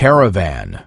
caravan.